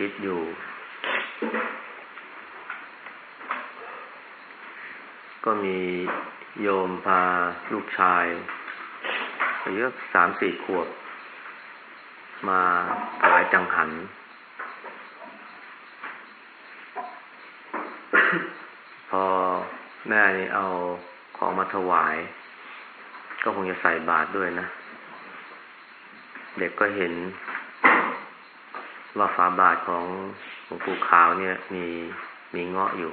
ชีวิตอยู่ ก็มีโยมพาลูกชายอายุสามสี่ขวบ มาถวายจังหัน พอแม่นี่เอาของมาถวาย ก็คงจะใส่บาตรด้วยนะ เด็กก็เห็น ว่าฝาบาทของหลวงปู่ขาวเนี่ย มีมีเงาะอยู่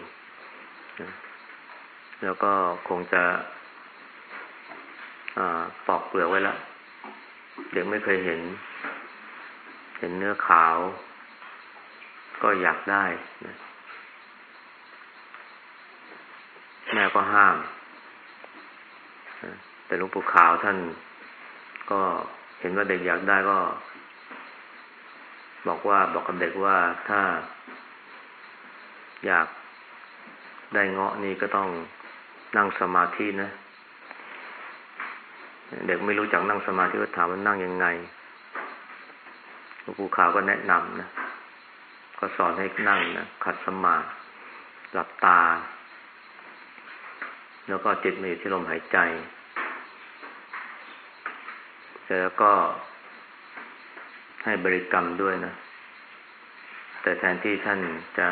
นะแล้วก็คงจะอปอกเปลือกไว้แล้วเด็กไม่เคยเห็น เห็นเนื้อขาว ก็อยากได้นะแม่ก็ห้าม แต่หลวงปู่ขาวท่านก็เห็นว่าเด็กอยากได้ก็ บอกว่าบอกกับเด็กว่าถ้า อยากได้เงาะนี่ก็ต้องนั่งสมาธินะ เด็กไม่รู้จักนั่งสมาธิก็ถามว่านั่งยังไงหลวงปู่ขาวก็แนะนำนะก็สอนให้นั่งนะขัดสมาธิหลับตา แล้วก็จิตมาอยู่ที่ลมหายใจ เสร็จแล้วก็ ให้บริกรรมด้วยนะ แต่แทนที่ท่านจะ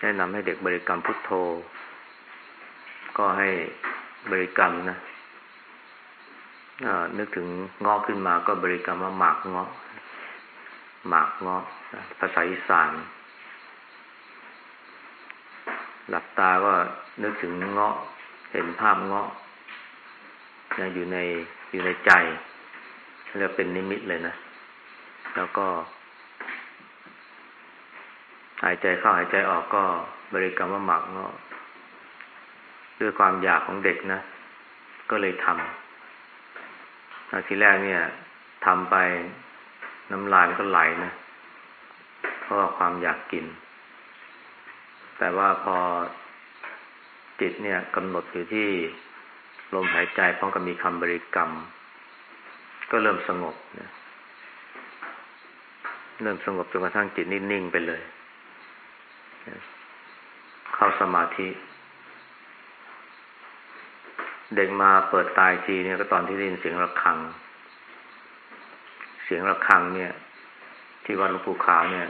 แนะนำให้เด็กบริกรรมพุทโธ ก็ให้บริกรรมนะนึกถึงงอขึ้นมาก็บริกรรมว่าหมากเงาะหมากเงาะภาษาอีสานหลับตาก็นึกถึงเงาะ เห็นภาพเงาะอยู่ในอยู่ในใจเรียกเป็นนิมิตเลยนะ แล้วก็ หายใจเข้าหายใจออกก็บริกรรมว่าหมักเนาะด้วยความอยากของเด็กนะ ก็เลยทำทีแรกเนี่ยทำไปน้ำลายมันก็ไหลนะเพราะว่าความอยากกิน แต่ว่าพอจิตเนี่ยกำหนดอยู่ที่ลมหายใจพร้อมกับมีคำบริกรรม ก็เริ่มสงบนะ เริ่มสงบจนกระทั่งจิตนิ่งๆไปเลย เข้าสมาธิ เด็กมาเปิดตายทีเนี่ยก็ตอนที่ได้ยินเสียงระฆัง เสียงระฆังเนี่ย ที่วัดหลวงปู่ขาวเนี่ย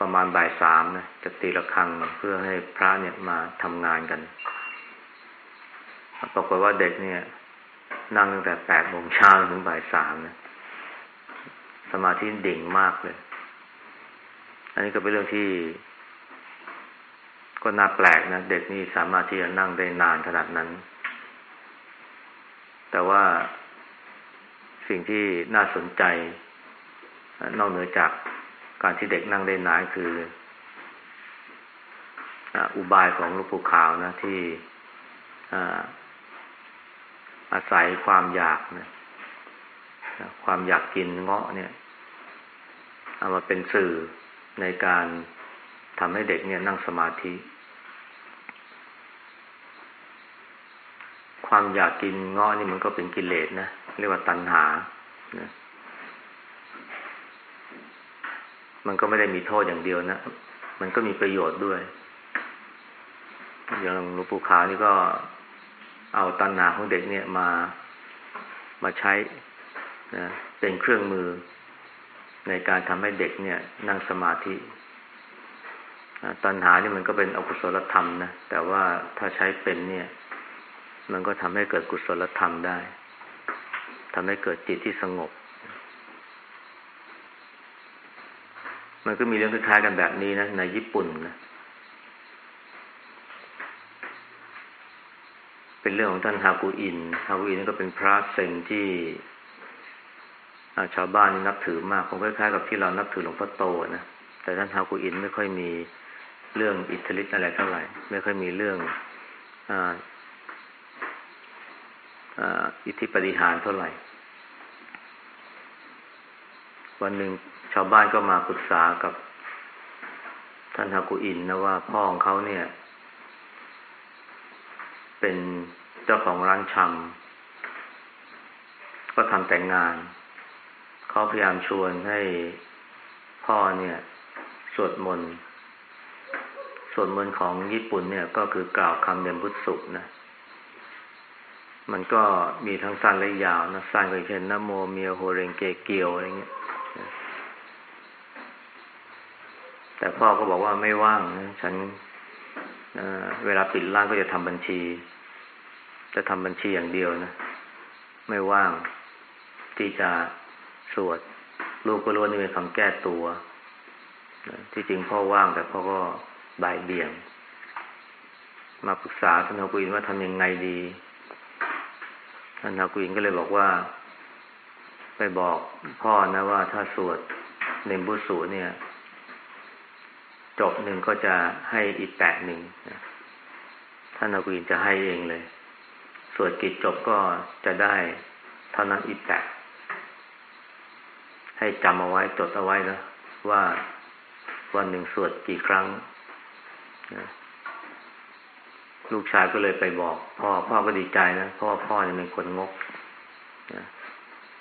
ประมาณบ่ายสามนะจะตีระฆังเพื่อให้พระเนี่ยมาทำงานกันปรากฏว่าเด็กเนี่ย นั่งตั้งแต่แปดโมงเช้าถึงบ่ายสามนะ สมาธิดิ่งมากเลย อันนี้ก็เป็นเรื่องที่ ก็น่าแปลกนะ เด็กนี่สามารถที่จะนั่งได้นานขนาดนั้น แต่ว่าสิ่งที่น่าสนใจ นอกเหนือจากการที่เด็กนั่งได้นานคืออุบายของลูกปูขาวนะที่อาศัยความอยากนะ ความอยากกินเงาะเนี่ย เอามาเป็นสื่อในการทำให้เด็กเนี่ยนั่งสมาธิ ความอยากกินเงาะนี่มันก็เป็นกิเลสนะเรียกว่าตัณหานะมันก็ไม่ได้มีโทษอย่างเดียวนะ มันก็มีประโยชน์ด้วย อย่างหลวงปู่ขาวนี่ก็เอาตัณหาของเด็กเนี่ยมา มาใช้ นะเป็นเครื่องมือในการทำให้เด็กเนี่ย นั่งสมาธิตัณหานี่มันก็เป็นอกุศลธรรมนะ แต่ว่าถ้าใช้เป็นเนี่ย มันก็ทำให้เกิดกุศลธรรมได้ทำให้เกิดจิตที่สงบ มันก็มีเรื่องคล้ายๆกันแบบนี้นะ ในญี่ปุ่นนะ เป็นเรื่องของท่านฮากูอิน ฮากูอินก็เป็นพระเซนที่ ชาวบ้านนี่นับถือมากคงคล้ายๆกับที่เรานับถือหลวงพ่อโตนะแต่ท่านฮากูอินไม่ค่อยมีเรื่องอิทธิฤทธิ์อะไรเท่าไหร่ ไม่ค่อยมีเรื่องอิทธิปฏิหารเท่าไหร่ วันหนึ่งชาวบ้านก็มาปรึกษากับท่านฮากูอินนะว่าพ่อของเขาเนี่ย เป็นเจ้าของร้านชำก็ทำแต่งงาน เขาพยายามชวนให้พ่อเนี่ยสวดมนต์สวดมนต์ของญี่ปุ่นเนี่ย ก็คือกล่าวคำเดมพุทธสุนะ มันก็มีทั้งสั้นและยาวนะสั้นก็เช่นนะโมเมียโฮเรงเกเกียวอะไรเงี้ยแต่พ่อก็บอกว่าไม่ว่างนะฉันเวลาปิดร้านก็จะทำบัญชี จะทำบัญชีอย่างเดียวนะ ไม่ว่างที่จะ สวด ลูกก็รู้ว่านี่เป็นคำแก้ตัว ที่จริงพ่อว่างแต่พ่อก็บ่ายเบี่ยง มาปรึกษาท่านนากุอินว่าทำยังไงดีท่านนากุอินก็เลยบอกว่า ไปบอกพ่อนะว่าถ้าสวดเนมบุสูเนี่ย จบหนึ่งก็จะให้อีกแปะหนึ่งท่านนากุอินจะให้เองเลย สวดกิจจบก็จะได้เท่านั้นอีกแปะ ให้จำเอาไว้จดเอาไว้นะว่าวันหนึ่งสวดกี่ครั้งนะลูกชายก็เลยไปบอก พ่อพ่อก็ดีใจนะเพราะว่าพ่อเนี่ยเป็นคนงกนะ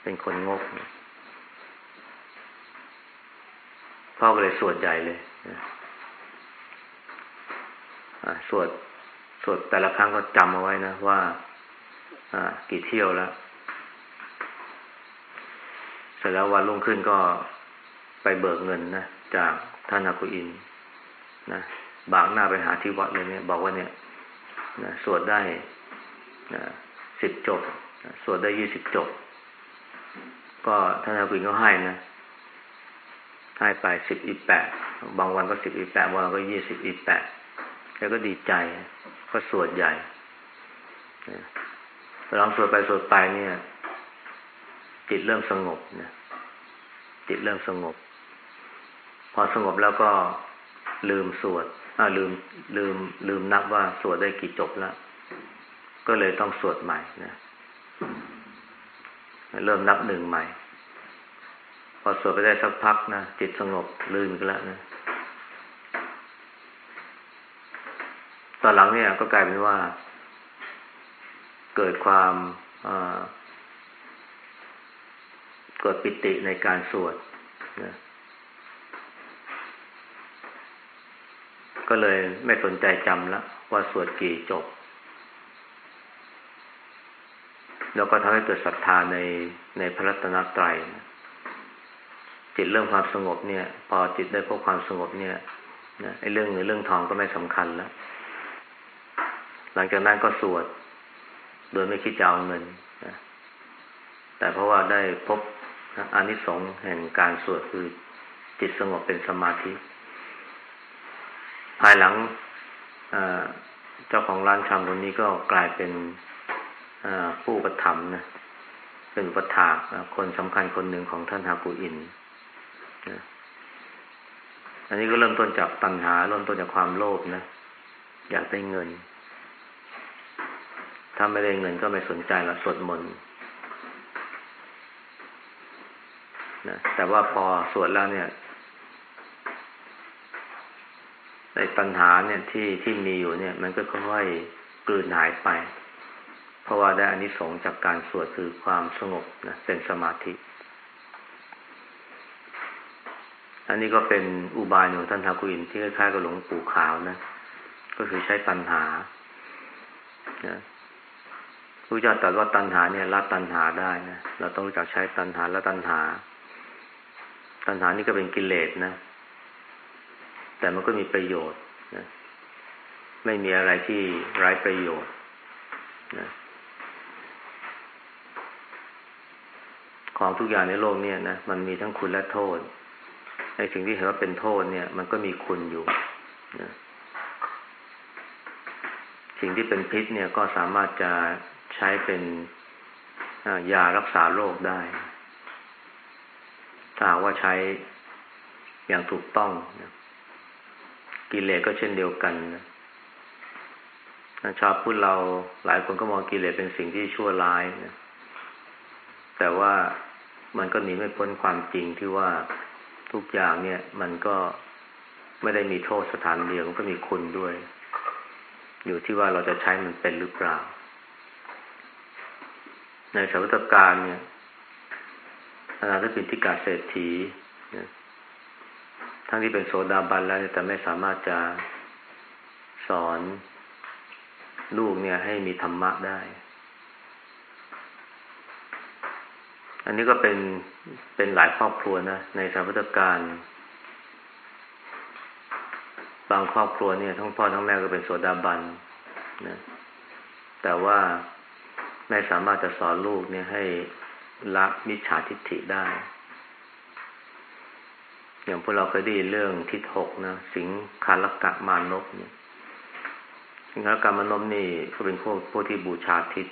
เป็นคนงกนะพ่อก็เลยสวดใหญ่เลยนะสวดสวดแต่ละครั้งก็จำเอาไว้นะว่ากี่เที่ยวแล้ว ร็จแล้ววันรุ่งขึ้นก็ไปเบิกเงินนะจากท่านอากุอินนะบางหน้าไปหาที่วัดเลยเนี่ย บอกว่าเนี่ยนะสวดได้นะสิบจบนะสวดได้ยี่สิบจบ ก็ท่านอากุอินก็ให้นะให้ไปสิบอีแปดบางวันก็สิบอีแปดบางวันก็ยี่สิบอีแปดแล้วก็ดีใจ ก็สวดใหญ่ลองสวดไปสวดไปเนี่ย จิตเริ่มสงบนะ จิตเริ่มสงบ พอสงบแล้วก็ลืมสวดอ่าลืมลืม ลืมนับว่าสวดได้กี่จบแล้ว ก็เลยต้องสวดใหม่นะเริ่มนับหนึ่งใหม่ พอสวดไปได้สักพักนะจิตสงบลืมกันแล้วนะตอนหลังเนี่ยก็กลายเป็นว่า เกิดความ เกิดปิติในการสวดนะก็เลยไม่สนใจจำแล้วว่าสวดกี่จบ แล้วก็ทำให้เกิดศรัทธาในในพระรัตนตรัยนะจิตเรื่องความสงบเนี่ย พอจิตได้พบความสงบเนี่ยนะไอ้เรื่องเงินเรื่องทองก็ไม่สำคัญแล้ว หลังจากนั้นก็สวด โดยไม่คิดจะเอาเงินนะแต่เพราะว่าได้พบ อานิสงส์แห่งการสวดคือจิตสงบเป็นสมาธิ ภายหลังเจ้าของร้านชำคนนี้ก็กลายเป็นผู้ประถมนะเป็นอุปถากคนสำคัญคนหนึ่งของท่านฮากูอินนะอันนี้ก็เริ่มต้นจากตัณหา เริ่มต้นจากความโลภนะ อยากได้เงิน ถ้าไม่ได้เงินก็ไม่สนใจละสวดมนต์ นะแต่ว่าพอสวดแล้วเนี่ยในปัญหาเนี่ยที่ที่มีอยู่เนี่ย มันก็ค่อยๆกลืนหายไป เพราะว่าได้อานิสงส์จากการสวดคือความสงบนะเป็นสมาธิ อันนี้ก็เป็นอุบายของท่านทากุอินที่คล้ายๆกับหลวงปู่ขาวนะ ก็คือใช้ปัญหานะพระเจ้าตรัสว่าตัณหาเนี่ยละตัณหาได้นะเราต้องรู้จักใช้ตัณหาละตัณหา ตัณหานี่ก็เป็นกิเลสนะ แต่มันก็มีประโยชน์นะไม่มีอะไรที่ไร้ประโยชน์นะของทุกอย่างในโลกเนี่ยนะมันมีทั้งคุณและโทษในสิ่งที่เห็นว่าเป็นโทษเนี่ย มันก็มีคุณอยู่นะสิ่งที่เป็นพิษเนี่ยก็สามารถจะใช้เป็นยารักษาโรคได้ ถ้าว่าใช้อย่างถูกต้องนะกิเลสก็เช่นเดียวกันนะชาวพุทธเราหลายคนก็มองกิเลสเป็นสิ่งที่ชั่วร้ายนะแต่ว่ามันก็หนีไม่พ้นความจริงที่ว่าทุกอย่างเนี่ย มันก็ไม่ได้มีโทษสถานเดียวมันก็มีคุณด้วย อยู่ที่ว่าเราจะใช้มันเป็นหรือเปล่า ในสวัตการเนี่ย อนาถปินทิกาเศรษฐีทั้งที่เป็นโสดาบันแล้วแต่ไม่สามารถจะสอนลูกเนี่ยให้มีธรรมะได้ อันนี้ก็เป็นเป็นหลายครอบครัวนะในสาพุทธการบางครอบครัวเนี่ยทั้งพ่อทั้งแม่ก็เป็นโสดาบันนะแต่ว่าไม่สามารถจะสอนลูกเนี่ยให้ ละมิจฉาทิฏฐิได้ อย่างพวกเราเคยได้ยินเรื่องทิศหกนะ สิงคาลกะมานพเนี่ยสิงคาลกะมานพนี่ก็เป็นพวกพวกที่บูชาทิศ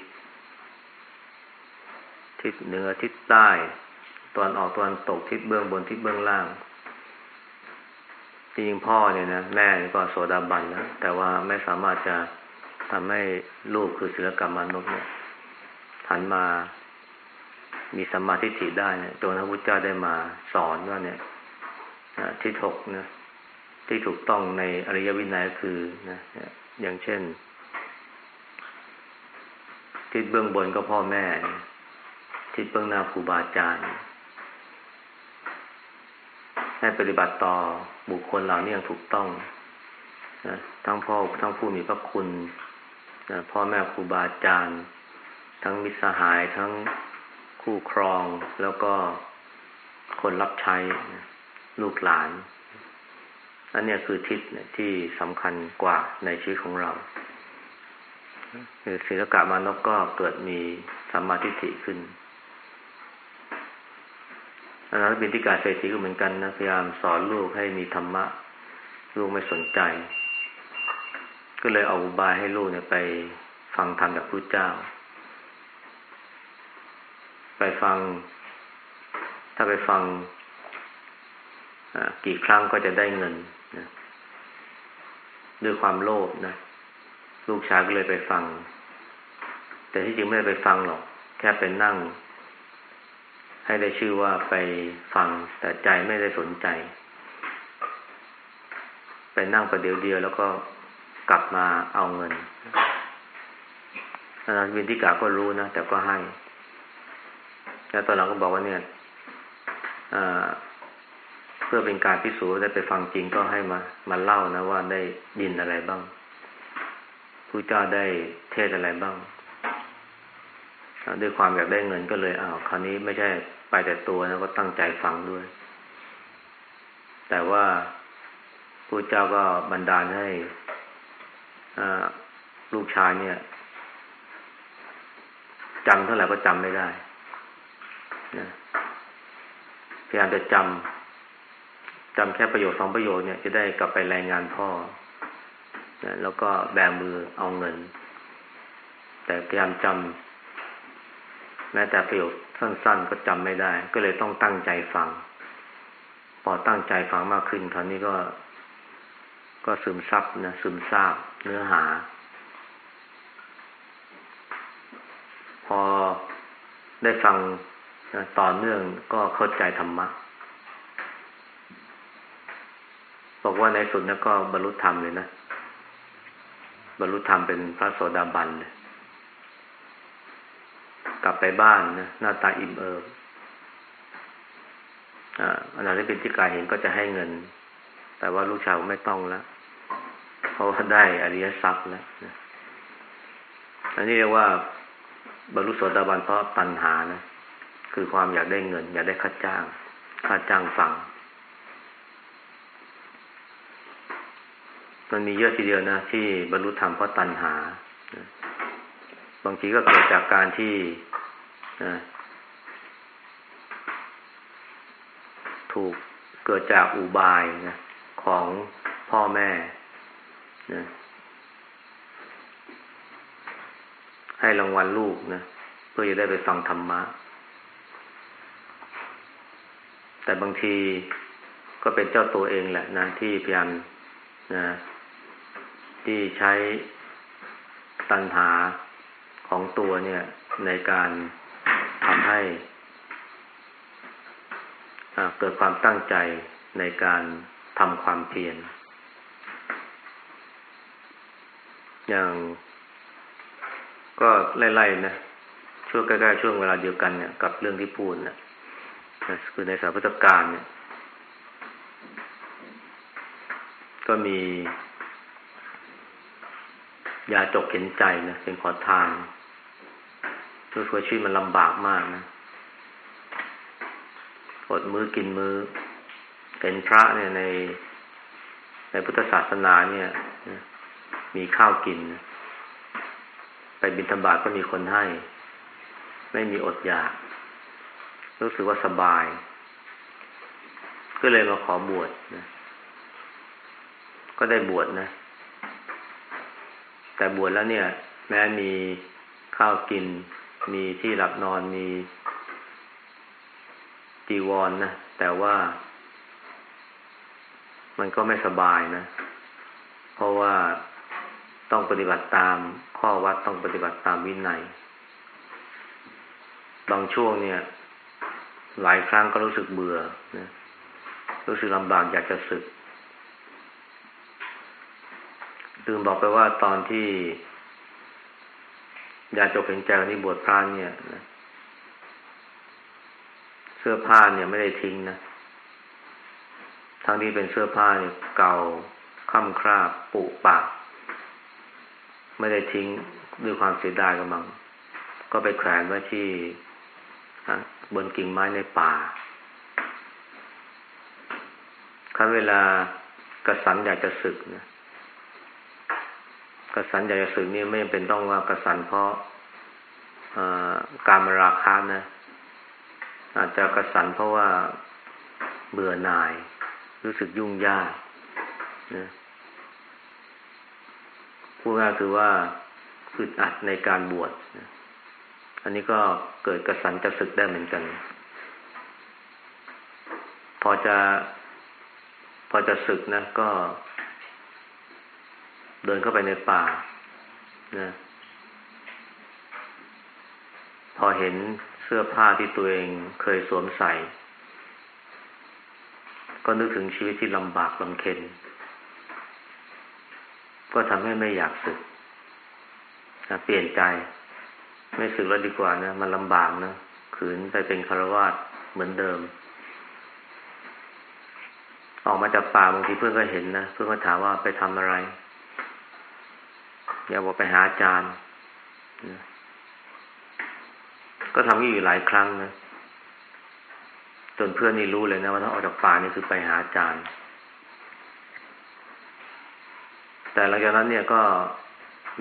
ทิศเหนือทิศใต้ตอนออกตอนตกทิศเบื้องบนทิศเบื้องล่างจริงพ่อเนี่ยนะแม่ก็โสดาบันแล้วแต่ว่าไม่สามารถจะทำให้ลูกคือศิลกรรมมนุษย์เนี่ยหันมา มีสมาธิถิได้เนี่ยจนพระพุทธเจ้าได้มาสอนว่าเนี่ยที่ถกนะที่ถูกต้องในอริยวินัยคือนะอย่างเช่น ทิศเบื้องบนก็พ่อแม่ ทิศเบื้องหน้าครูบาอาจารย์ให้ปฏิบัติต่อบุคคลเหล่านี้อย่างถูกต้องนะทั้งพ่อทั้งผู้มีพระคุณนะพ่อแม่ครูบาอาจารย์ ทั้งมิตรสหายทั้ง คู่ครอง แล้วก็คนรับใช้ลูกหลาน อันนี้คือทิศที่สำคัญกว่าในชีวิตของเราคือศิลกะมานพก็เกิดมีสัมมาทิฏฐิขึ้นอนาถบินทิกาเศรษฐีก็เหมือนกันนะพยายามสอนลูกให้มีธรรมะ ลูกไม่สนใจ ก็เลยเอาอุบายให้ลูกเนี่ยไปฟังธรรมจากพระเจ้า ฟัง ถ้าไปฟังกี่ครั้งก็จะได้เงินนะด้วยความโลภนะ ลูกชายก็เลยไปฟัง แต่ที่จริงไม่ได้ไปฟังหรอก แค่ไปนั่ง ให้ได้ชื่อว่าไปฟัง แต่ใจไม่ได้สนใจ ไปนั่งประเดี๋ยวเดียวแล้วก็กลับมาเอาเงินอาจารย์วินทิกาก็รู้นะ แต่ก็ให้ แล้วตอนหลังก็บอกว่าเนี่ยเพื่อเป็นการพิสูจน์ได้ไปฟังจริงก็ให้มามาเล่านะว่าได้ยินอะไรบ้างผู้เจ้าได้เทศอะไรบ้างด้วยความอยากได้เงินก็เลยอ้าวคราวนี้ไม่ใช่ไปแต่ตัวนะก็ตั้งใจฟังด้วย แต่ว่าผู้เจ้าก็บันดาลให้ลูกชายเนี่ยจำเท่าไหร่ก็จำไม่ได้ นะพยายามจะจำจำแค่ประโยชน์สองประโยชน์เนี่ยจะได้กลับไปรายงานพ่อนะแล้วก็แบมือเอาเงิน แต่พยายามจำแม้แต่ประโยคสั้น ๆ ก็จำไม่ได้ ก็เลยต้องตั้งใจฟัง พอตั้งใจฟังมากขึ้นคราวนี้ก็ ก็ซึมซับนะซึมซาบเนื้อหา พอได้ฟัง ต่อเนื่องก็เข้าใจธรรมะ บอกว่าในสุดนั้นก็บรรลุธรรมเลยนะ บรรลุธรรมเป็นพระโสดาบันเลยกลับไปบ้านนะหน้าตาอิ่มเอิบอ่าอนาถเป็นที่กายเห็นก็จะให้เงิน แต่ว่าลูกชายไม่ต้องแล้ว เพราะว่าได้อริยทรัพย์แล้วนะอันนี้เรียกว่าบรรลุโสดาบันเพราะปัญหานะ คือความอยากได้เงิน อยากได้ค่าจ้าง ค่าจ้างฟัง มันมีเยอะทีเดียวนะ ที่บรรลุธรรมเพราะตัณหา บางทีก็เกิดจากการที่ถูกเกิดจากอุบายนะของพ่อแม่นะให้รางวัลลูกนะ เพื่อจะได้ไปฟังธรรมะ แต่บางทีก็เป็นเจ้าตัวเองแหละนะ ที่พยายามนะที่ใช้ตัณหาของตัวเนี่ย ในการทำให้เกิดความตั้งใจในการทำความเพียรอย่างก็ไล่ๆนะช่วงใกล้ๆช่วงเวลาเดียวกันเนี่ยกับเรื่องที่พูดนะ คือในสายพุทธกาลเนี่ย ก็มี ยาจกเข็นใจนะเป็นขอทานรู้สึกชีวิตมันลำบากมากนะอดมือกินมือเป็นพระเนี่ยใน ในพุทธศาสนาเนี่ย มีข้าวกิน ไปบิณฑบาตก็มีคนให้ ไม่มีอดอยาก รู้สึกว่าสบาย ก็เลยมาขอบวชนะ ก็ได้บวชนะ แต่บวชแล้วเนี่ย แม้มีข้าวกิน มีที่หลับนอนมีจีวรนนะ แต่ว่ามันก็ไม่สบายนะ เพราะว่าต้องปฏิบัติตามข้อวัดต้องปฏิบัติตามวินัย บางช่วงเนี่ย หลายครั้งก็รู้สึกเบื่อนะรู้สึกลำบากอยากจะสึกลืมบอกไปว่าตอนที่ยาจกเห็นใจคนนี้บวชพระเนี่ยนะเสื้อผ้าเนี่ยไม่ได้ทิ้งนะทั้งที่เป็นเสื้อผ้าเนี่ยเก่าค่ำคราบปุปาก ไม่ได้ทิ้งด้วยความเสียดายกัมัง ก็ไปแขวนไว้ที่ บนกิ่งไม้ในป่าครั้นเวลากระสันอยากจะศึกนะกระสันอยากจะศึกนี่ไม่เป็นต้องว่ากระสันเพราะการมราคานะ อาจจะกระสันเพราะว่าเบื่อหน่าย รู้สึกยุ่งยากนะพูดง่ายคือว่าอึดอัดในการบวชนะ อันนี้ก็เกิดกระสันจะศึกได้เหมือนกัน พอจะ พอจะศึกนะ ก็ เดินเข้าไปในป่านะพอเห็นเสื้อผ้าที่ตัวเองเคยสวมใส่ ก็นึกถึงชีวิตที่ลำบากลำเค็ญก็ทำให้ไม่อยากสึกนะเปลี่ยนใจ ไม่สึกแล้วดีกว่านะมันลำบากนะขืนไปเป็นคารวาสเหมือนเดิม ออกมาจากป่าบางทีเพื่อนก็เห็นนะเพื่อนก็ถามว่าไปทำอะไรอย่าบอกไปหาอาจารย์นะก็ทำนี้อยู่หลายครั้งนะจนเพื่อนนี่รู้เลยนะว่าถ้าออกจากป่านี่คือไปหาอาจารย์ แต่หลังจากนั้นเนี่ยก็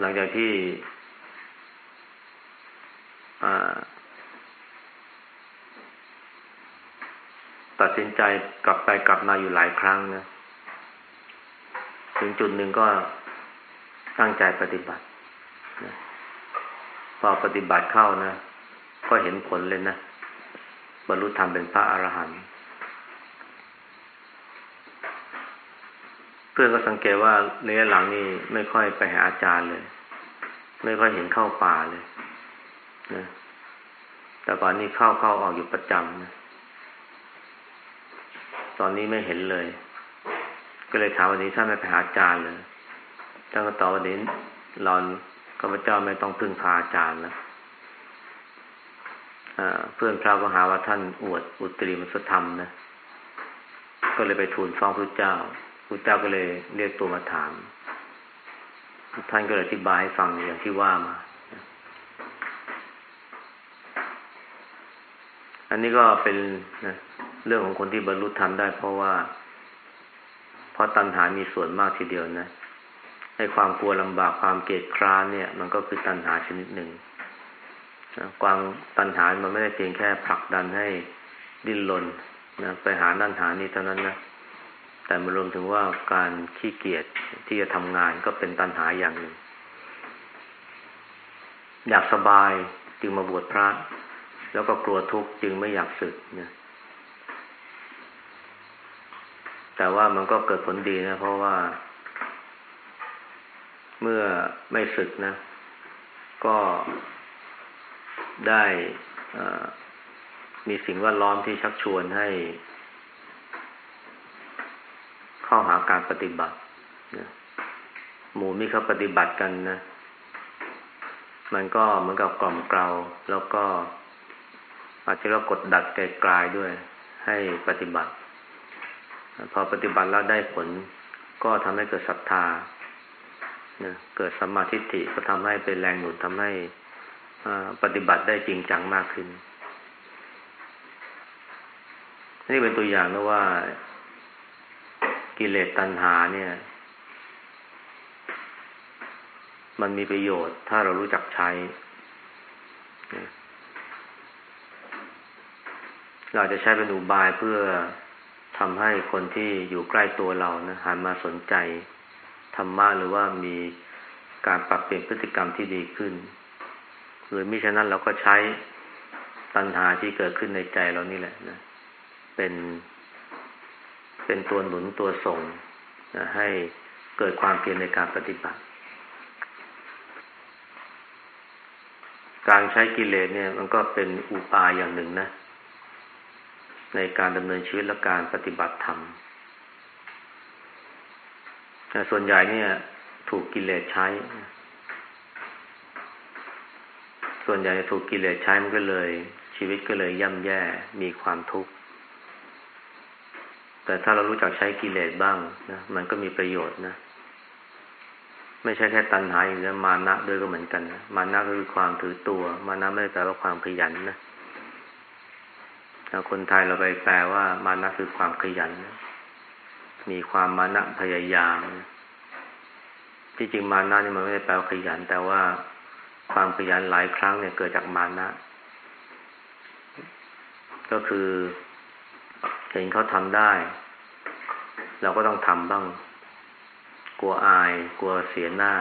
หลังจากที่ตัด สินใจกลับไปกลับมาอยู่หลายครั้งนะ ถึงจุดหนึ่งก็ตั้งใจปฏิบัตินะพอปฏิบัติเข้านะ ก็เห็นผลเลยนะบรรลุธรรมเป็นพระอรหันต์เพื่อนก็สังเกตว่าในหลังนี่ไม่ค่อยไปหาอาจารย์เลย ไม่ค่อยเห็นเข้าป่าเลยนะแต่ก่อนนี้เข้าเข้าออกอยู่ประจำนะ ตอนนี้ไม่เห็นเลย ก็เลยถามวันนี้ท่านไม่ไปหาอาจารย์เลยท่านก็ตอบวันนี้รอนข้าพเจ้าไม่ต้องพึ่งพาอาจารย์แล้วเพื่อนพระก็หาว่าท่านอวดอุตริมสธรรมนะ ก็เลยไปทูลฟ้องพระเจ้าพระเจ้าก็เลยเรียกตัวมาถาม ท่านก็เลยอธิบายให้ฟังอย่างที่ว่ามา อันนี้ก็เป็นนะ เรื่องของคนที่บรรลุธรรมได้ เพราะว่า เพราะตัณหามีส่วนมากทีเดียวนะให้ความกลัวลำบากความเกลียดคร้านเนี่ย มันก็คือตัณหาชนิดหนึ่งนะความตัณหา มันไม่ได้เพียงแค่ผลักดันให้ดิ้นรนนะไปหานั่นหานี่เท่านั้นนะแต่มันรวมถึงว่าการขี้เกียจที่จะทำงานก็เป็นตัณหาอย่างหนึ่ง อยากสบายจึงมาบวชพระ แล้วก็กลัวทุกข์จึงไม่อยากศึกนะ แต่ว่ามันก็เกิดผลดีนะ เพราะว่า เมื่อไม่ศึกนะ ก็ได้มีสิ่งแวดล้อมที่ชักชวนให้ เข้าหาการปฏิบัตินะหมู่มีเขาปฏิบัติกันนะ มันก็เหมือนกับกล่อมเกลาแล้วก็อาจจะก็กดดัดไกลๆด้วย ให้ปฏิบัติ พอปฏิบัติแล้วได้ผล ก็ทำให้เกิดศรัทธาเกิดสัมมาทิฏฐิก็ทำให้เป็นแรงหนุนทำให้ปฏิบัติได้จริงจังมากขึ้น นี่เป็นตัวอย่างนะว่า กิเลสตัณหาเนี่ย มันมีประโยชน์ ถ้าเรารู้จักใช้ เราจะใช้เป็นอุบายเพื่อำให้คนที่อยู่ใกล้ตัวเรานะหันมาสนใจธรรมะหรือว่ามีการปรับเปลี่ยนพฤติกรรมที่ดีขึ้น หรือมิฉะนั้นเราก็ใช้ตัณหาที่เกิดขึ้นในใจเรานี่แหละนะเป็น เป็นตัวหนุนตัวส่งนะให้เกิดความเพียรในการปฏิบัติ การใช้กิเลสเนี่ย มันก็เป็นอุปายอย่างหนึ่งนะ ในการดำเนินชีวิตและการปฏิบัติธรรมส่วนใหญ่เนี่ย ถูกกิเลสใช้ ส่วนใหญ่ถูกกิเลสใช้มันก็เลย ชีวิตก็เลยย่ำแย่มีความทุกข์ แต่ถ้าเรารู้จักใช้กิเลสบ้างนะมันก็มีประโยชน์นะไม่ใช่แค่ตัณหาอย่างเดียวมานะด้วยก็เหมือนกันนะมานะก็คือความถือตัว มานะไม่ได้แปลว่าความขยันนะ คนไทยเราไปแปลว่ามานะคือความขยัน มีความมานะพยายาม ที่จริงมานะนี่มันไม่ได้แปลว่าขยัน แต่ว่าความขยันหลายครั้งเนี่ยเกิดจากมานะ ก็คือเห็นเขาทำได้ เราก็ต้องทำบ้าง กลัวอาย กลัวเสียหน้า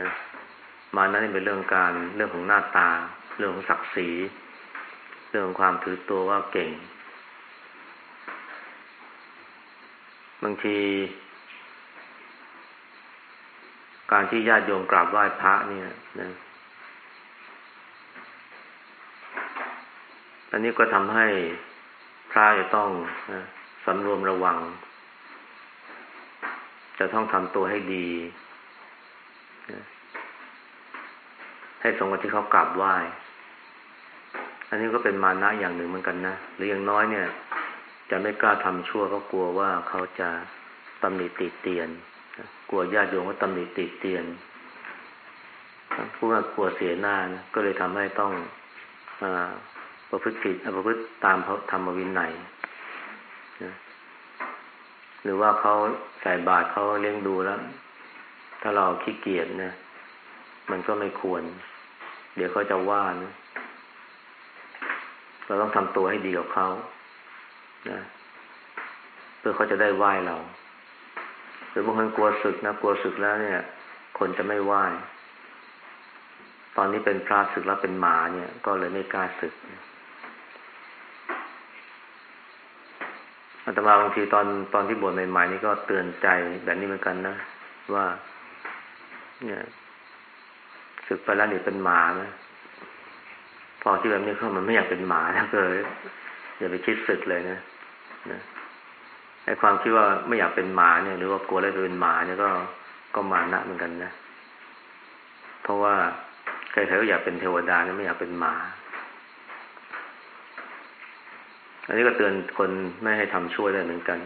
นะมานะนี่เป็นเรื่องการเรื่องของหน้าตา เรื่องของศักดิ์ศรี เรื่องความถือตัวว่าเก่ง บางที การที่ญาติโยมกราบไหว้พระเนี่ยนะอันนี้ก็ทำให้พระจะต้องนะสำรวมระวัง จะต้องทำตัวให้ดีนะให้สมกับที่เขากราบไหว้ อันนี้ก็เป็นมานะอย่างหนึ่งเหมือนกันนะ หรืออย่างน้อยเนี่ย จะไม่กล้าทำชั่วเพราะกลัวว่าเขาจะตำหนิติเตียน กลัวญาติโยมว่าตำหนิติเตียนผู้ว่ากลัวเสียหน้านะก็เลยทำให้ต้องอประพฤติผิดประพฤติตามธรรมวินัยนะหรือว่าเขาใส่บาตรเขาเลี้ยงดูแล้ว ถ้าเราขี้เกียจนะมันก็ไม่ควร เดี๋ยวเขาจะว่านะ เราต้องทำตัวให้ดีกับเขานะเพื่อเขาจะได้ไหว้เราหรือบางคนกลัวศึกนะกลัวศึกแล้วเนี่ย คนจะไม่ไหว้ตอนนี้เป็นพระศึกแล้วเป็นหมาเนี่ย ก็เลยไม่กล้าศึกอาตมาบางทีตอนตอนที่บวชใหม่ๆนี่ก็เตือนใจแบบนี้เหมือนกันนะว่า เนี่ยศึกไปแล้วนี่เป็นหมาไหม อที่แบบนี้เขามันไม่อยากเป็นหมาแล้วเก็อย่าไปคิดสึกเลยนะนะไอ้ความคิดว่าไม่อยากเป็นหมาเนี่ย หรือว่ากลัวอะไรไปเป็นหมาเนี่ยก็ก็มานะเหมือนกันนะเพราะว่าใครๆก็อยากเป็นเทวดาเนี่ยไม่อยากเป็นหมา อันนี้ก็เตือนคนไม่ให้ทำชั่วได้เหมือนกัน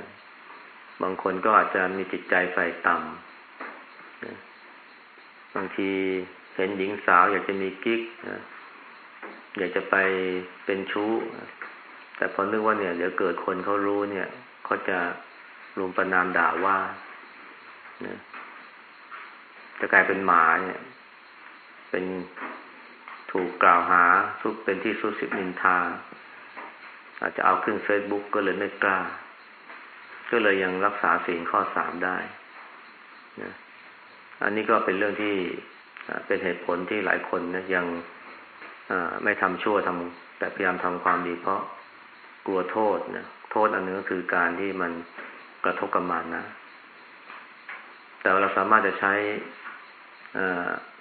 บางคนก็อาจจะมีจิตใจไฟต่ำบางทีเห็นหญิงสาวอยากจะมีกิ๊ก อยากจะไปเป็นชู้ แต่พอนึกว่าเนี่ยเดี๋ยวเกิดคนเขารู้เนี่ยเขาจะรุมประนามด่าว่านะจะกลายเป็นหมาเนี่ย เป็นถูกกล่าวหาทุกเป็นที่สุสิบนินทา อาจจะเอาขึ้นเฟซบุ๊กก็เลยไม่กล้า ก็เลยยังรักษาสิ่งข้อสามได้นะอันนี้ก็เป็นเรื่องที่เป็นเหตุผลที่หลายคนนะยัง ไม่ทำชั่วทำแต่พยายามทำความดีเพราะกลัวโทษนะโทษอันนึงก็คือการที่มันกระทบกับมันนะ แต่เราสามารถจะใช้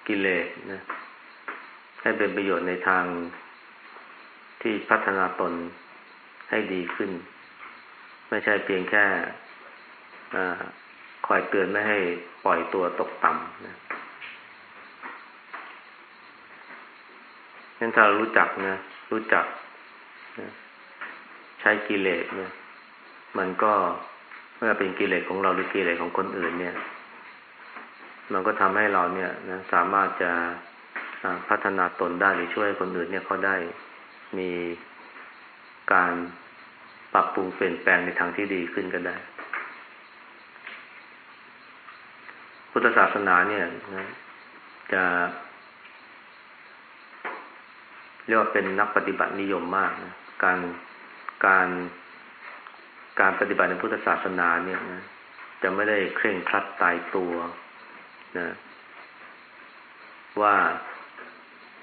กิเลสนะให้เป็นประโยชน์ในทางที่พัฒนาตนให้ดีขึ้น ไม่ใช่เพียงแค่คอยเตือนไม่ให้ปล่อยตัวตกต่ำนะ งั้นถ้าเรารู้จักนะรู้จักนะใช้กิเลสเนี่ยมันก็ไม่ว่าเป็นกิเลสของเราหรือกิเลสของคนอื่น เนี่ย มันก็ทำให้เราเนี่ยนะสามารถจะพัฒนาตนได้หรือช่วยคนอื่นเนี่ยเขาได้มีการปรับปรุงเปลี่ยนแปลงในทางที่ดีขึ้นก็ได้ พุทธศาสนาเนี่ยนะจะ เรียกว่าเป็นนักปฏิบัตินิยมมากนะการการการปฏิบัติในพุทธศาสนาเนี่ยนะจะไม่ได้เคร่งครัดตายตัวนะว่า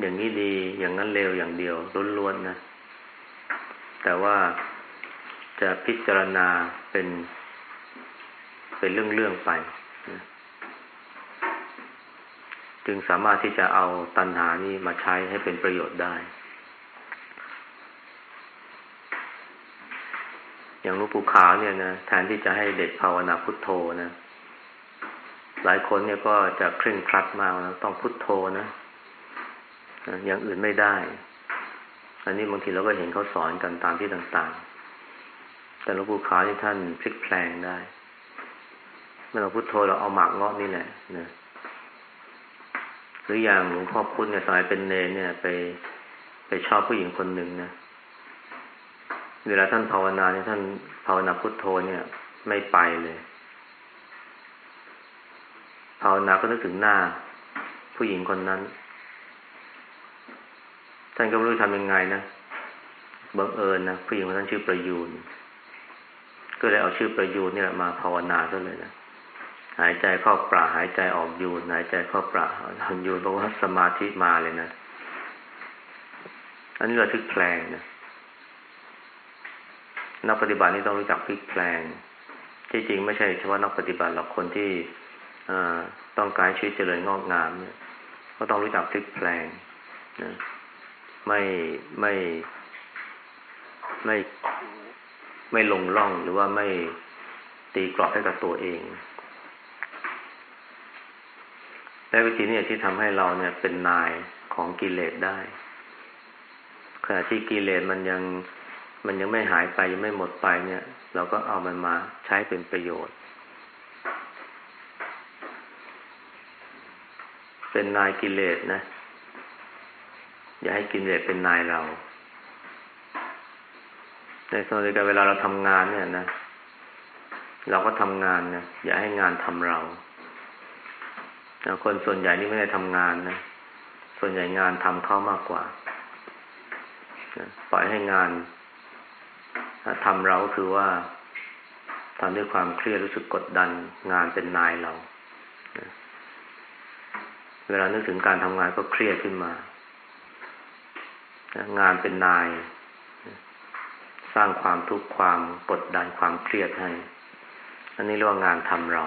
อย่างนี้ดีอย่างนั้นเลวอย่างเดียวล้วนๆนะ แต่ว่าจะพิจารณาเป็น เป็นเรื่องๆไปนะ จึงสามารถที่จะเอาตัณหานี้มาใช้ให้เป็นประโยชน์ได้ อย่างลูกปูขาวเนี่ยนะแทนที่จะให้เด็กภาวนาพุทโธนะหลายคนเนี่ยก็จะเคร่งครัดมากนะต้องพุทโธนะอย่างอื่นไม่ได้ อันนี้บางทีเราก็เห็นเขาสอนกันตามที่ต่างๆ แต่หลวงปู่ขาวที่ท่านพลิกแพลงได้เมื่อเราพุทโธเราเอาหมากงอกนี่แหละนะ หรืออย่างหลวงพ่อพุธเนี่ยสมัยเป็นเนเนี่ย ไปไปชอบผู้หญิงคนหนึ่งนะเวลาท่านภาวนาเนี่ยท่านภาวนาพุทโธเนี่ย ไม่ไปเลยภาวนาก็นึกถึงหน้า ผู้หญิงคนนั้น ท่านก็ไม่รู้ทำยังไงนะบังเอิญนะผู้หญิงคนนั้นชื่อประยูนก็เลยเอาชื่อประยูนนี่แหละมาภาวนาซะเลยนะ หายใจเข้าปราหายใจออกยูนหายใจเข้าปราหันยูนเพราะว่าสมาธิมาเลยนะ อันนี้เราทึกแพลงนะนักปฏิบัตินี่ต้องรู้จักพลิกแพลง ที่จริงไม่ใช่เฉพาะนักปฏิบัติหรอกคนที่ต้องการชีวิตเจริญงอกงามเนี่ย ก็ต้องรู้จักพลิกแพลงนะไม่ไม่ไม่ไม่ลงล่องหรือว่าไม่ตีกรอบให้กับตัวเอง และวิธีนี้ที่ทำให้เราเนี่ยเป็นนายของกิเลสได้ ขณะที่กิเลสมันยังมันยังไม่หายไปยังไม่หมดไปเนี่ย เราก็เอามันมาใช้เป็นประโยชน์ เป็นนายกิเลสนะ อย่าให้กิเลสเป็นนายเราในสมัยกันเวลาเราทำงานเนี่ยนะ เราก็ทำงานนะอย่าให้งานทำเรา คนส่วนใหญ่นี่ไม่ได้ทำงานนะ ส่วนใหญ่งานทำเขามากกว่า ปล่อยให้งานทำเราคือว่าทำด้วยความเครียดรู้สึกกดดันงานเป็นนายเรา เวลานึกถึงการทำงานก็เครียดขึ้นมา งานเป็นนาย สร้างความทุกข์ความกดดันความเครียดให้ อันนี้เรียกว่างานทำเรา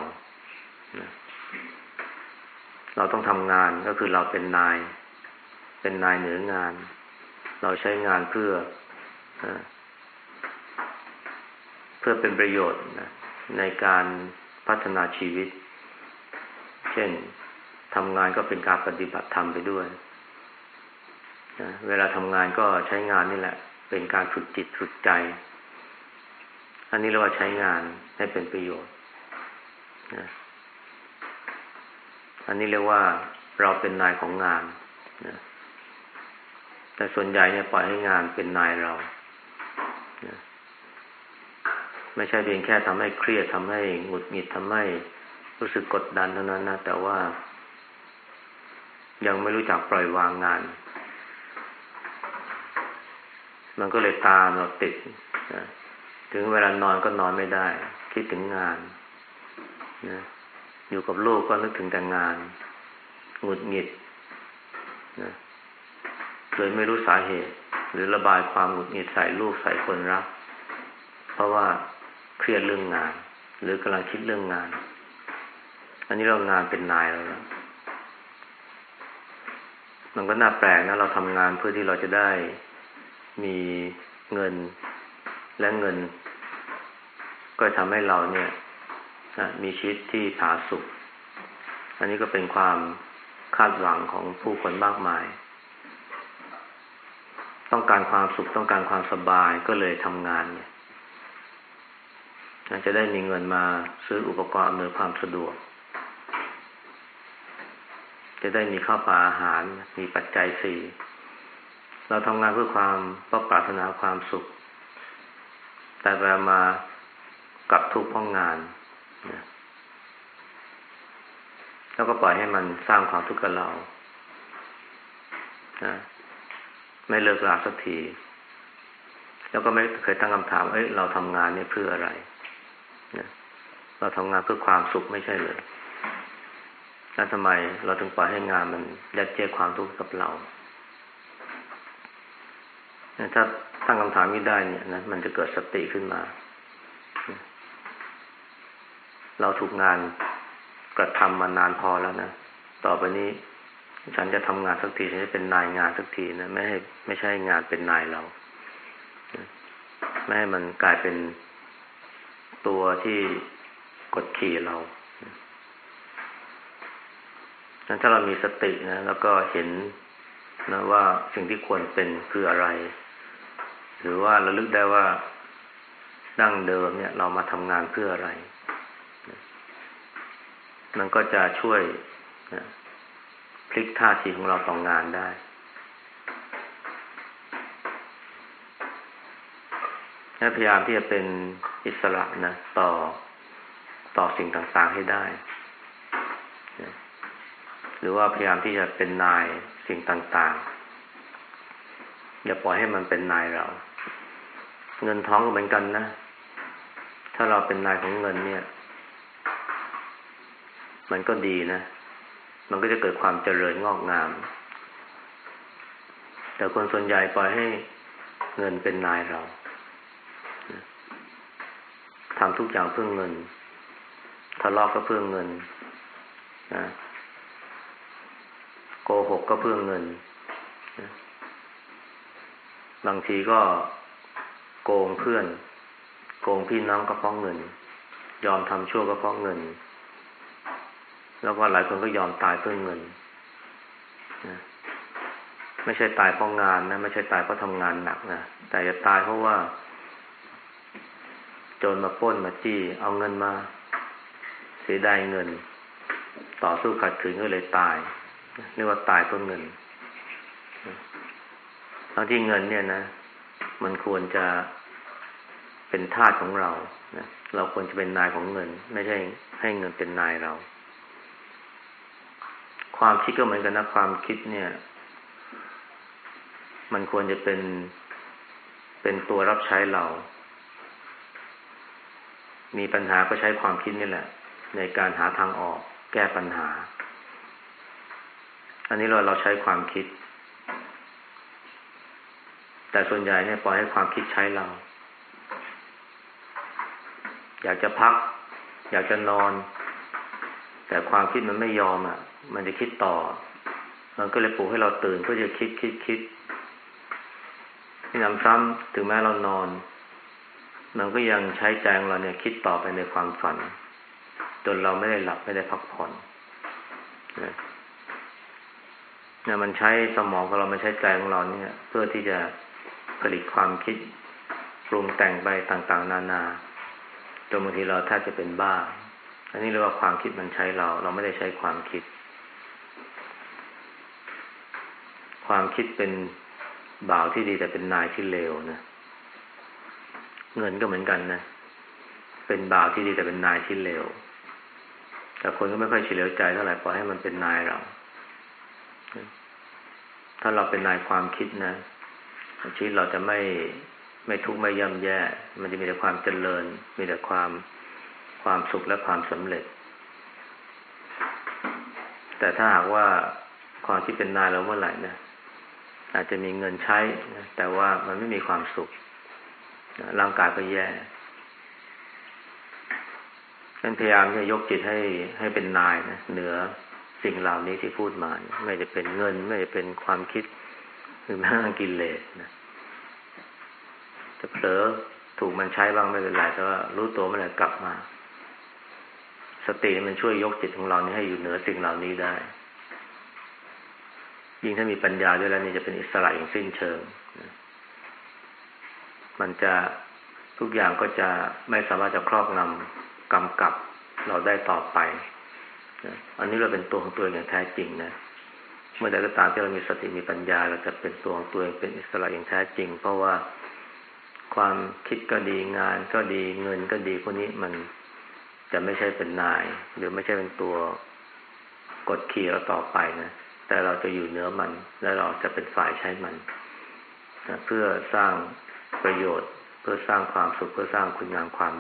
เราต้องทำงานก็คือเราเป็นนาย เป็นนายเหนืองาน เราใช้งานเพื่อเพื่อเป็นประโยชน์ในการพัฒนาชีวิต เช่นทำงานก็เป็นการปฏิบัติธรรมไปด้วยเวลาทำงานก็ใช้งานนี่แหละ เป็นการฝึกจิตฝึกใจ อันนี้เราว่าใช้งานให้เป็นประโยชน์ อันนี้เรียกว่าเราเป็นนายของงานนะแต่ส่วนใหญ่เนี่ยปล่อยให้งานเป็นนายเรานะไม่ใช่เพียงแค่ทำให้เครียดทำให้หงุดหงิดทำให้รู้สึกกดดันเท่านั้นนะแต่ว่า ยังไม่รู้จักปล่อยวางงาน มันก็เลยตามเราติดนะถึงเวลานอนก็นอนไม่ได้ คิดถึงงานนะ อยู่กับลูกก็นึกถึงแต่งานหงุดหงิดนะเลยไม่รู้สาเหตุ หรือระบายความหงุดหงิดใส่ลูกใส่คนรัก เพราะว่าเครียดเรื่องงาน หรือกำลังคิดเรื่องงาน อันนี้เรางานเป็นนายแล้วมันก็น่าแปลกนะเราทำงานเพื่อที่เราจะได้มีเงินและเงิน ก็ทำให้เราเนี่ย มีชีวิตที่ผาสุกอันนี้ก็เป็นความคาดหวังของผู้คนมากมาย ต้องการความสุขต้องการความสบายก็เลยทำงานเนี่ยจะได้มีเงินมาซื้ออุปกรณ์อำนวยความสะดวก จะได้มีข้าวปลาอาหาร มีปัจจัยสี่ เราทำงานเพื่อความเพื่อปรารถนาความสุข แต่เวลามากับทุกข์เพราะงาน แล้วก็ปล่อยให้มันสร้างความทุกข์กับเรานะไม่เลิกลาสักที แล้วก็ไม่เคยตั้งคำถาม เอ้ย เราทำงานเนี่ยเพื่ออะไรเราทำงานเพื่อความสุขไม่ใช่เลยแล้วทำไมเราถึงปล่อยให้งานมันยัดเยียดความทุกข์กับเรา ถ้าตั้งคำถามนี้ได้เนี่ยนะ มันจะเกิดสติขึ้นมา เราถูกงานกระทำมานานพอแล้วนะ ต่อไปนี้ ฉันจะทำงานสักทีฉันจะเป็นนายงานสักทีนะไม่ให้ไม่ใช่งานเป็นนายเราไม่ให้มันกลายเป็นตัวที่กดขี่เราั้นถ้าเรามีสตินะ แล้วก็เห็นนะว่าสิ่งที่ควรเป็นคืออะไร หรือว่าระลึกได้ว่าดั้งเดิมเนี่ย เรามาทำงานเพื่ออะไร มันก็จะช่วยนะพลิกท่าทีของเราต่องงานได้ พยายามที่จะเป็นอิสระนะต่อต่อสิ่งต่างๆให้ได้ หรือว่าพยายามที่จะเป็นนายสิ่งต่างๆ อย่าปล่อยให้มันเป็นนายเรา เงินท้องก็เหมือนกันนะ ถ้าเราเป็นนายของเงินเนี่ย มันก็ดีนะ มันก็จะเกิดความเจริญงอกงาม แต่คนส่วนใหญ่ปล่อยให้เงินเป็นนายเราทำทุกอย่างเพื่อเงิน ทะเลาะก็เพื่อเงินนะโกหกก็เพื่อเงินนะบางทีก็โกงเพื่อน โกงพี่น้องก็เพราะเงิน ยอมทำชั่วก็เพราะเงิน แล้วก็หลายคนก็ยอมตายเพื่อเงินนะไม่ใช่ตายเพราะงานนะไม่ใช่ตายเพราะทำงานหนักนะแต่จะตายเพราะว่า โจรมาป้นมาจี้ เอาเงินมา เสียดายเงิน ต่อสู้ขัดขืนก็เลยตายเรียกว่าตายเพราะเงินทั้งที่เงินเนี่ยนะ มันควรจะเป็นทาสของเรานะเราควรจะเป็นนายของเงิน ไม่ใช่ให้เงินเป็นนายเรา ความคิดก็เหมือนกันนะความคิดเนี่ย มันควรจะเป็นเป็นตัวรับใช้เรา มีปัญหาก็ใช้ความคิดนี่แหละ ในการหาทางออก แก้ปัญหา อันนี้เราเราใช้ความคิด แต่ส่วนใหญ่เนี่ยปล่อยให้ความคิดใช้เรา อยากจะพัก อยากจะนอน แต่ความคิดมันไม่ยอมอะ มันจะคิดต่อ มันก็เลยปลุกให้เราตื่นเพื่อจะคิดคิดคิดที่นำซ้ำถึงแม้เรานอน มันก็ยังใช้ใจของเราเนี่ย คิดต่อไปในความฝัน จนเราไม่ได้หลับไม่ได้พักผ่อนเนี่ยมันใช้สมองของเราไม่ใช้ใจของเราเนี่ย เพื่อที่จะผลิตความคิดปรุงแต่งไปต่างๆ นานาจนบางทีเราแทบจะเป็นบ้า อันนี้เรียกว่าความคิดมันใช้เรา เราไม่ได้ใช้ความคิด ความคิดเป็นบ่าวที่ดีแต่เป็นนายที่เลวนะ เงินก็เหมือนกันนะ เป็นบ่าวที่ดีแต่เป็นนายที่เลว แต่คนก็ไม่ค่อยเฉลียวใจเท่าไหร่ปล่อยให้มันเป็นนายเรา ถ้าเราเป็นนายความคิดนะชีวิตเราจะไม่ไม่ทุกข์ไม่ย่ำแย่ มันจะมีแต่ความเจริญ มีแต่ความความสุขและความสำเร็จ แต่ถ้าหากว่าความคิดเป็นนายเราเมื่อไหร่นะ อาจจะมีเงินใช้นะแต่ว่ามันไม่มีความสุขร่างกายก็แย่ฉันพยายามจะยกจิตให้ให้เป็นนายนะเหนือสิ่งเหล่านี้ที่พูดมา ไม่จะเป็นเงิน ไม่จะเป็นความคิดหรือแม้กระทั่งกิเลสนะจะเผลอถูกมันใช้บ้างไม่เป็นไรแต่ว่ารู้ตัวเมื่อไหร่กลับมา สติมันช่วยยกจิตของเรานี้ให้อยู่เหนือสิ่งเหล่านี้ได้ ยิ่งถ้ามีปัญญาด้วยแล้วนี่จะเป็นอิสระอย่างสิ้นเชิง มันจะทุกอย่างก็จะไม่สามารถจะครอบงำกำกับเราได้ต่อไป อันนี้เราเป็นตัวของตัวอย่างแท้จริงนะ เมื่อใดก็ตามที่เรามีสติมีปัญญา เราจะเป็นตัวของตัวเองเป็นอิสระอย่างแท้จริง เพราะว่าความคิดก็ดีงานก็ดีเงินก็ดีพวกนี้มันจะไม่ใช่เป็นนาย หรือไม่ใช่เป็นตัวกดขี่เราต่อไปนะ แต่เราจะอยู่เหนือมัน และเราจะเป็นฝ่ายใช้มันนะเพื่อสร้างประโยชน์ เพื่อสร้างความสุขเพื่อสร้างคุณงามความ